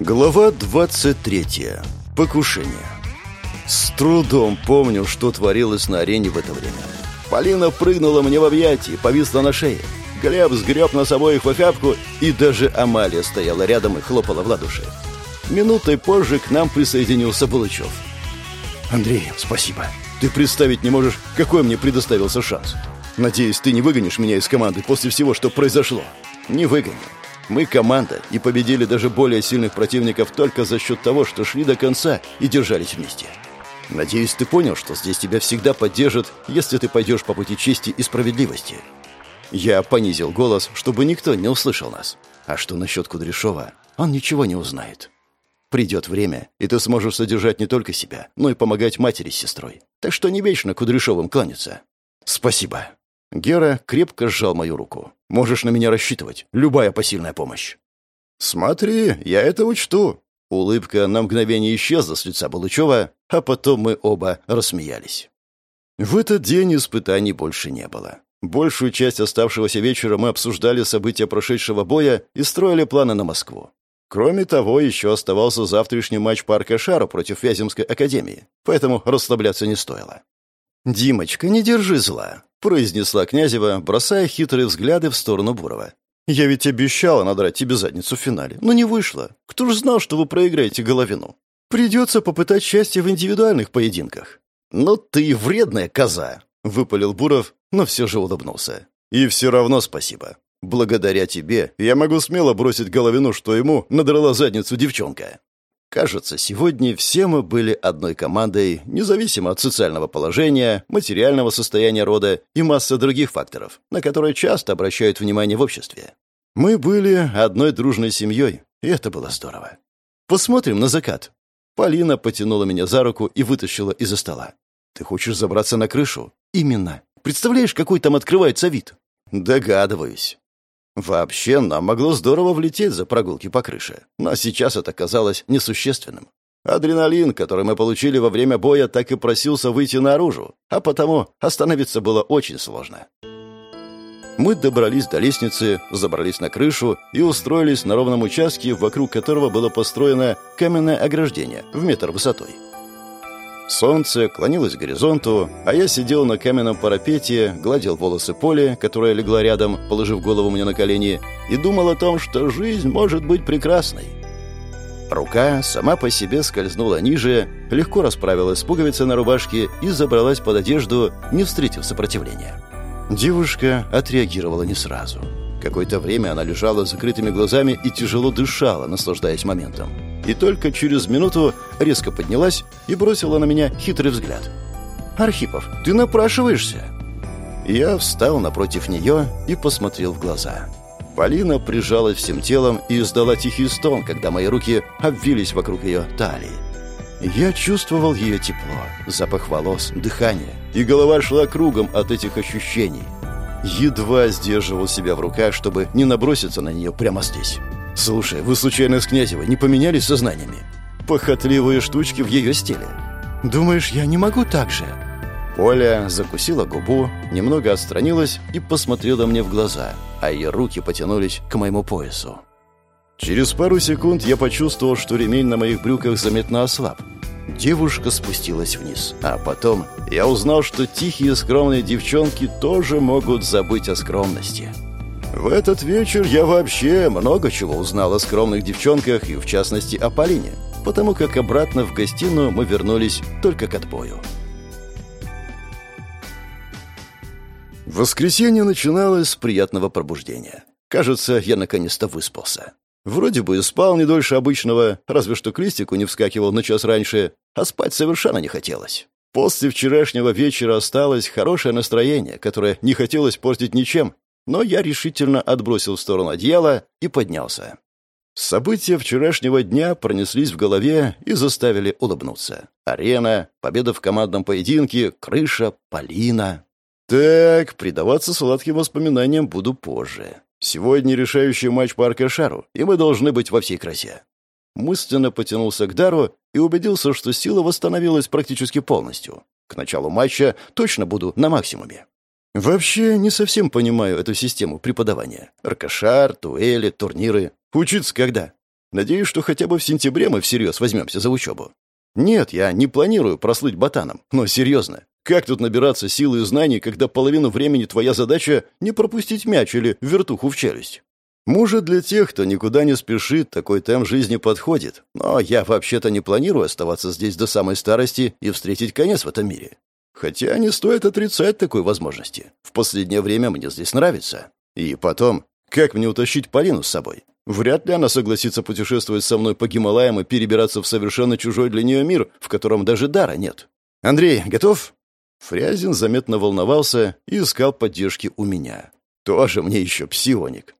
Глава 23. Покушение. С трудом помню, что творилось на арене в это время. Полина прыгнула мне в объятия, повисла на шее. Глеб сгреб нас обоих в охапку, и даже Амалия стояла рядом и хлопала в ладоши. Минутой позже к нам присоединился Булычев. «Андрей, спасибо. Ты представить не можешь, какой мне предоставился шанс. Надеюсь, ты не выгонишь меня из команды после всего, что произошло?» «Не выгоню. Мы команда и победили даже более сильных противников только за счет того, что шли до конца и держались вместе. Надеюсь, ты понял, что здесь тебя всегда поддержат, если ты пойдешь по пути чести и справедливости. Я понизил голос, чтобы никто не услышал нас. А что насчет Кудряшова, он ничего не узнает. Придет время, и ты сможешь содержать не только себя, но и помогать матери с сестрой. Так что не вечно Кудряшовым кланяться. Спасибо. Гера крепко сжал мою руку. «Можешь на меня рассчитывать. Любая посильная помощь». «Смотри, я это учту». Улыбка на мгновение исчезла с лица Балычева, а потом мы оба рассмеялись. В этот день испытаний больше не было. Большую часть оставшегося вечера мы обсуждали события прошедшего боя и строили планы на Москву. Кроме того, еще оставался завтрашний матч парка Шара против Вяземской академии, поэтому расслабляться не стоило. «Димочка, не держи зла», — произнесла Князева, бросая хитрые взгляды в сторону Бурова. «Я ведь обещала надрать тебе задницу в финале, но не вышло. Кто ж знал, что вы проиграете Головину? Придется попытать счастье в индивидуальных поединках». «Ну ты вредная коза», — выпалил Буров, но все же улыбнулся. «И все равно спасибо. Благодаря тебе я могу смело бросить Головину, что ему надрала задницу девчонка». Кажется, сегодня все мы были одной командой, независимо от социального положения, материального состояния рода и массы других факторов, на которые часто обращают внимание в обществе. Мы были одной дружной семьей, и это было здорово. Посмотрим на закат. Полина потянула меня за руку и вытащила из-за стола. Ты хочешь забраться на крышу? Именно. Представляешь, какой там открывается вид? Догадываюсь. Вообще, нам могло здорово влететь за прогулки по крыше, но сейчас это казалось несущественным. Адреналин, который мы получили во время боя, так и просился выйти наружу, а потому остановиться было очень сложно. Мы добрались до лестницы, забрались на крышу и устроились на ровном участке, вокруг которого было построено каменное ограждение в метр высотой. Солнце клонилось к горизонту, а я сидел на каменном парапете, гладил волосы Поли, которая легла рядом, положив голову мне на колени, и думал о том, что жизнь может быть прекрасной. Рука сама по себе скользнула ниже, легко расправилась с пуговицей на рубашке и забралась под одежду, не встретив сопротивления. Девушка отреагировала не сразу. Какое-то время она лежала с закрытыми глазами и тяжело дышала, наслаждаясь моментом и только через минуту резко поднялась и бросила на меня хитрый взгляд. «Архипов, ты напрашиваешься?» Я встал напротив нее и посмотрел в глаза. Полина прижалась всем телом и издала тихий стон, когда мои руки обвились вокруг ее талии. Я чувствовал ее тепло, запах волос, дыхание, и голова шла кругом от этих ощущений. Едва сдерживал себя в руках, чтобы не наброситься на нее прямо здесь. «Слушай, вы случайно с Князевой не поменялись сознаниями? Похотливые штучки в ее стиле. Думаешь, я не могу так же?» Оля закусила губу, немного отстранилась и посмотрела мне в глаза, а ее руки потянулись к моему поясу. Через пару секунд я почувствовал, что ремень на моих брюках заметно ослаб. Девушка спустилась вниз, а потом я узнал, что тихие скромные девчонки тоже могут забыть о скромности. В этот вечер я вообще много чего узнал о скромных девчонках и, в частности, о Полине, потому как обратно в гостиную мы вернулись только к отбою. Воскресенье начиналось с приятного пробуждения. Кажется, я наконец-то выспался. Вроде бы и спал не дольше обычного, разве что к листику не вскакивал на час раньше, а спать совершенно не хотелось. После вчерашнего вечера осталось хорошее настроение, которое не хотелось портить ничем, но я решительно отбросил в сторону одеяло и поднялся. События вчерашнего дня пронеслись в голове и заставили улыбнуться. Арена, победа в командном поединке, крыша, Полина. Так, предаваться сладким воспоминаниям буду позже. Сегодня решающий матч по Аркашару, и мы должны быть во всей красе. Мысленно потянулся к Дару и убедился, что сила восстановилась практически полностью. К началу матча точно буду на максимуме. Вообще не совсем понимаю эту систему преподавания. Аркашар, туэли, турниры. Учиться когда? Надеюсь, что хотя бы в сентябре мы всерьез возьмемся за учебу. Нет, я не планирую прослыть ботаном, но серьезно. Как тут набираться силы и знаний, когда половину времени твоя задача не пропустить мяч или вертуху в челюсть? Может, для тех, кто никуда не спешит, такой темп жизни подходит, но я вообще-то не планирую оставаться здесь до самой старости и встретить конец в этом мире. Хотя не стоит отрицать такой возможности. В последнее время мне здесь нравится. И потом, как мне утащить Полину с собой? Вряд ли она согласится путешествовать со мной по Гималаям и перебираться в совершенно чужой для нее мир, в котором даже дара нет. «Андрей, готов?» Фрязин заметно волновался и искал поддержки у меня. Тоже мне еще псионик.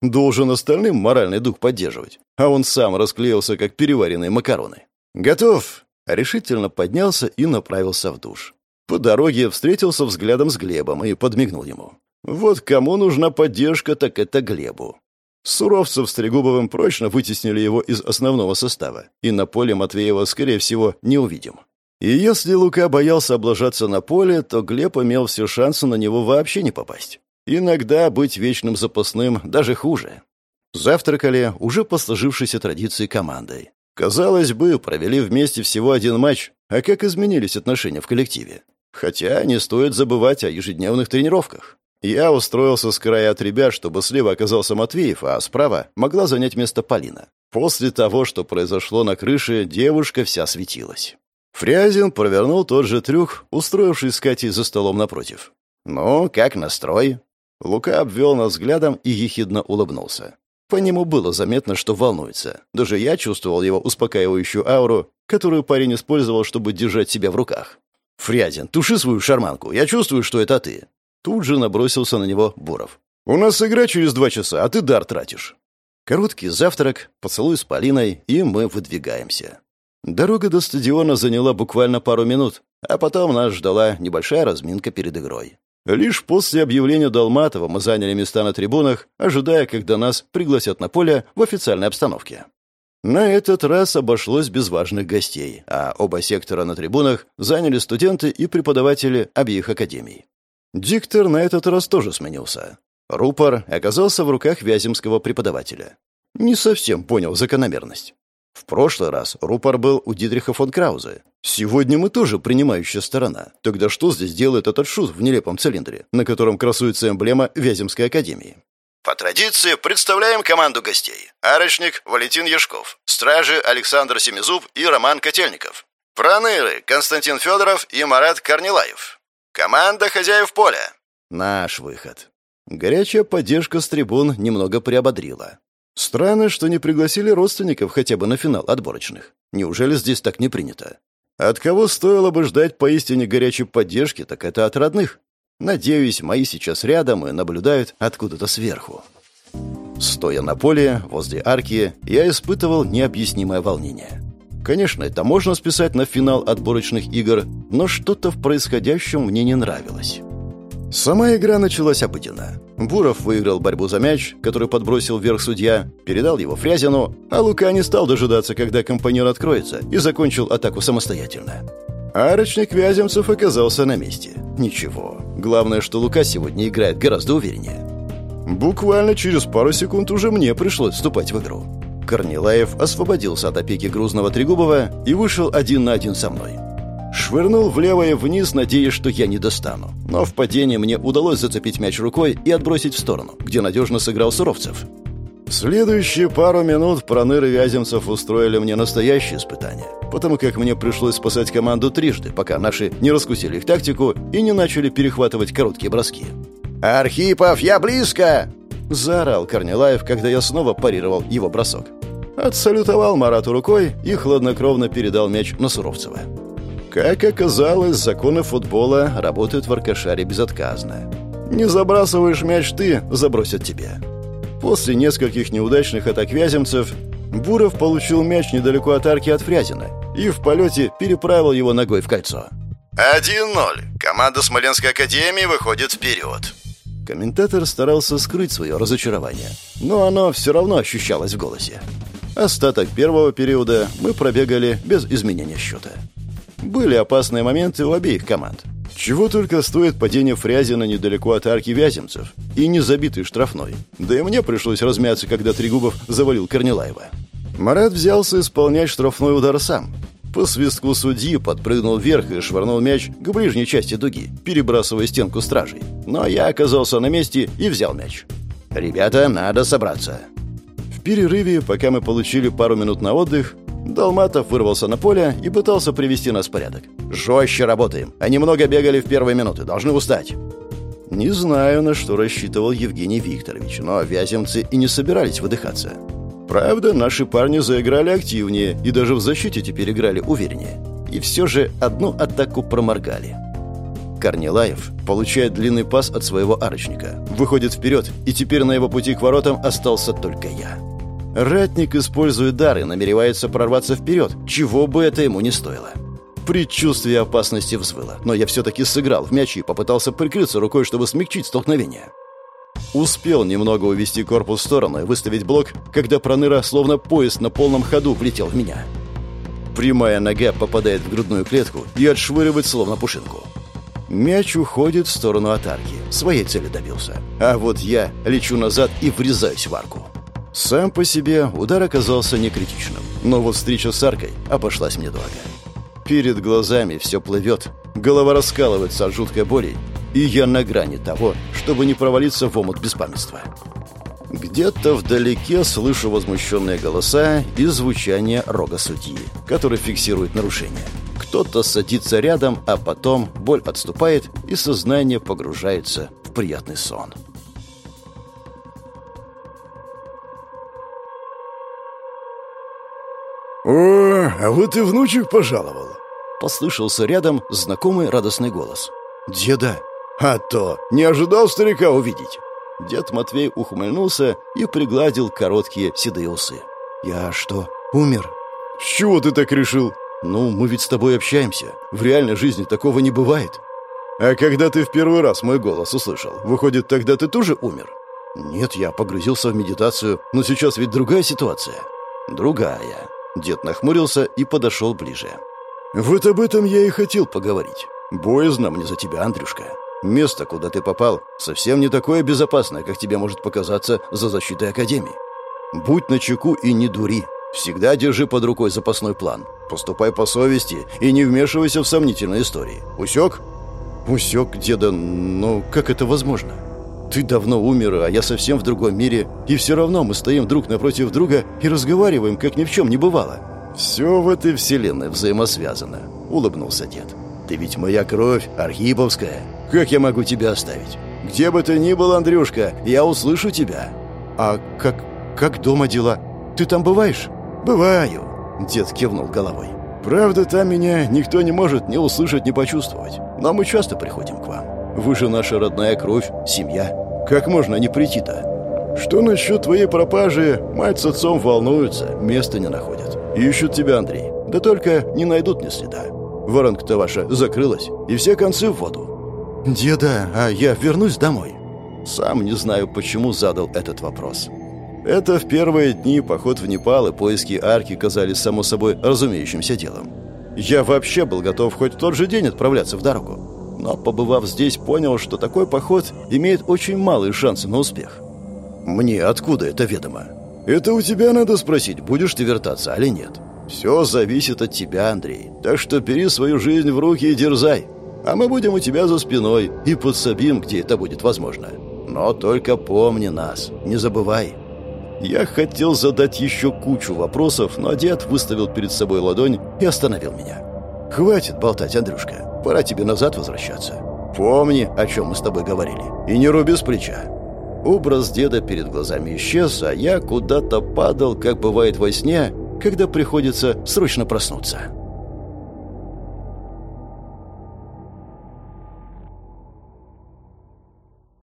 Должен остальным моральный дух поддерживать, а он сам расклеился, как переваренные макароны. «Готов!» Решительно поднялся и направился в душ. По дороге встретился взглядом с Глебом и подмигнул ему. Вот кому нужна поддержка, так это Глебу. Суровцев с Трегубовым прочно вытеснили его из основного состава, и на поле Матвеева, скорее всего, не увидим. И если Лука боялся облажаться на поле, то Глеб имел все шансы на него вообще не попасть. Иногда быть вечным запасным даже хуже. Завтракали уже по сложившейся традиции командой. Казалось бы, провели вместе всего один матч, а как изменились отношения в коллективе. Хотя не стоит забывать о ежедневных тренировках. Я устроился с края от ребят, чтобы слева оказался Матвеев, а справа могла занять место Полина. После того, что произошло на крыше, девушка вся светилась. Фрязин провернул тот же трюк, устроившись с Катей за столом напротив. «Ну, как настрой?» Лука обвел нас взглядом и ехидно улыбнулся. По нему было заметно, что волнуется. Даже я чувствовал его успокаивающую ауру, которую парень использовал, чтобы держать себя в руках. «Фрязин, туши свою шарманку, я чувствую, что это ты». Тут же набросился на него Буров. «У нас игра через два часа, а ты дар тратишь». Короткий завтрак, поцелуй с Полиной, и мы выдвигаемся. Дорога до стадиона заняла буквально пару минут, а потом нас ждала небольшая разминка перед игрой. Лишь после объявления Долматова мы заняли места на трибунах, ожидая, когда нас пригласят на поле в официальной обстановке. На этот раз обошлось без важных гостей, а оба сектора на трибунах заняли студенты и преподаватели обеих академий. Диктор на этот раз тоже сменился. Рупор оказался в руках вяземского преподавателя. Не совсем понял закономерность. В прошлый раз рупор был у Дидриха фон Краузе. Сегодня мы тоже принимающая сторона. Тогда что здесь делает этот шут в нелепом цилиндре, на котором красуется эмблема Вяземской академии? По традиции представляем команду гостей. Арочник Валентин Яшков, стражи Александр Семизуб и Роман Котельников. Проныры Константин Федоров и Марат Корнилаев. Команда хозяев поля. Наш выход. Горячая поддержка с трибун немного приободрила. Странно, что не пригласили родственников хотя бы на финал отборочных. Неужели здесь так не принято? От кого стоило бы ждать поистине горячей поддержки, так это от родных. Надеюсь, мои сейчас рядом и наблюдают откуда-то сверху. Стоя на поле, возле арки, я испытывал необъяснимое волнение. Конечно, это можно списать на финал отборочных игр, но что-то в происходящем мне не нравилось. Сама игра началась обыденно. Буров выиграл борьбу за мяч, который подбросил вверх судья, передал его Фрязину, а Лука не стал дожидаться, когда компаньон откроется, и закончил атаку самостоятельно. Арочник Вяземцев оказался на месте. Ничего. Главное, что Лука сегодня играет гораздо увереннее. Буквально через пару секунд уже мне пришлось вступать в игру. Корнилаев освободился от опеки грузного Трегубова и вышел один на один со мной. Швырнул влево и вниз, надеясь, что я не достану. Но в падении мне удалось зацепить мяч рукой и отбросить в сторону, где надежно сыграл Суровцев. Следующие пару минут проныры Вяземцев устроили мне настоящее испытание, потому как мне пришлось спасать команду трижды, пока наши не раскусили их тактику и не начали перехватывать короткие броски. «Архипов, я близко!» — заорал Корнилаев, когда я снова парировал его бросок. Отсалютовал Марату рукой и хладнокровно передал мяч на Суровцева. Как оказалось, законы футбола работают в Аркашаре безотказно. Не забрасываешь мяч ты, забросят тебе. После нескольких неудачных атак вяземцев Буров получил мяч недалеко от арки от Фрязина и в полете переправил его ногой в кольцо. 1-0. Команда Смоленской академии выходит вперед. Комментатор старался скрыть свое разочарование, но оно все равно ощущалось в голосе. Остаток первого периода мы пробегали без изменения счета. Были опасные моменты у обеих команд. Чего только стоит падение Фрязина недалеко от арки Вяземцев и незабитый штрафной. Да и мне пришлось размяться, когда Трегубов завалил Корнилаева. Марат взялся исполнять штрафной удар сам. По свистку судьи подпрыгнул вверх и швырнул мяч к ближней части дуги, перебрасывая стенку стражей. Но я оказался на месте и взял мяч. «Ребята, надо собраться». В перерыве, пока мы получили пару минут на отдых, Долматов вырвался на поле и пытался привести нас в порядок. «Жестче работаем. Они много бегали в первые минуты. Должны устать». Не знаю, на что рассчитывал Евгений Викторович, но вяземцы и не собирались выдыхаться. Правда, наши парни заиграли активнее и даже в защите теперь играли увереннее. И все же одну атаку проморгали. Корнилаев получает длинный пас от своего арочника, выходит вперед, и теперь на его пути к воротам остался только я. Ратник использует дары, намеревается прорваться вперед, чего бы это ему не стоило. Предчувствие опасности взвыло, но я все-таки сыграл в мяч и попытался прикрыться рукой, чтобы смягчить столкновение. Успел немного увести корпус в сторону и выставить блок, когда проныра, словно поезд на полном ходу, влетел в меня. Прямая нога попадает в грудную клетку и отшвыривает словно пушинку. Мяч уходит в сторону от арки. Своей цели добился. А вот я лечу назад и врезаюсь в арку. Сам по себе удар оказался не критичным, но вот встреча с аркой обошлась мне дорого. Перед глазами все плывет, голова раскалывается от жуткой боли, и я на грани того, чтобы не провалиться в омут беспамятства. Где-то вдалеке слышу возмущенные голоса и звучание рога судьи, который фиксирует нарушение. Кто-то садится рядом, а потом боль отступает, и сознание погружается в приятный сон. «О, а вот и внучек пожаловал!» Послышался рядом знакомый радостный голос. «Деда!» «А то! Не ожидал старика увидеть!» Дед Матвей ухмыльнулся и пригладил короткие седые усы. «Я что, умер?» «С чего ты так решил?» «Ну, мы ведь с тобой общаемся. В реальной жизни такого не бывает». «А когда ты в первый раз мой голос услышал, выходит, тогда ты тоже умер?» «Нет, я погрузился в медитацию, но сейчас ведь другая ситуация». «Другая». Дед нахмурился и подошел ближе. «Вот об этом я и хотел поговорить. Боязно мне за тебя, Андрюшка. Место, куда ты попал, совсем не такое безопасное, как тебе может показаться за защитой Академии. Будь начеку и не дури. Всегда держи под рукой запасной план. Поступай по совести и не вмешивайся в сомнительные истории. Усек? Усек, деда, но как это возможно? Ты давно умер, а я совсем в другом мире, и все равно мы стоим друг напротив друга и разговариваем, как ни в чем не бывало. Все в этой вселенной взаимосвязано, улыбнулся дед. Ты ведь моя кровь, архиповская. Как я могу тебя оставить? Где бы ты ни был, Андрюшка, я услышу тебя. А как... как дома дела? Ты там бываешь? Бываю. Дед кивнул головой. Правда, там меня никто не может ни услышать, ни почувствовать. Но мы часто приходим к вам. Вы же наша родная кровь, семья. Как можно не прийти-то? Что насчет твоей пропажи? Мать с отцом волнуются, места не находят. Ищут тебя, Андрей. Да только не найдут ни следа. Воронка-то ваша закрылась, и все концы в воду. Деда, а я вернусь домой. Сам не знаю, почему задал этот вопрос. Это в первые дни поход в Непал и поиски арки казались само собой разумеющимся делом. Я вообще был готов хоть в тот же день отправляться в дорогу. Но, побывав здесь, понял, что такой поход имеет очень малые шансы на успех. Мне откуда это ведомо? Это у тебя надо спросить, будешь ты вертаться или нет. Все зависит от тебя, Андрей. Так что бери свою жизнь в руки и дерзай. А мы будем у тебя за спиной и подсобим, где это будет возможно. Но только помни нас, не забывай. Я хотел задать еще кучу вопросов, но дед выставил перед собой ладонь и остановил меня. «Хватит болтать, Андрюшка. Пора тебе назад возвращаться. Помни, о чем мы с тобой говорили. И не руби с плеча». Образ деда перед глазами исчез, а я куда-то падал, как бывает во сне, когда приходится срочно проснуться.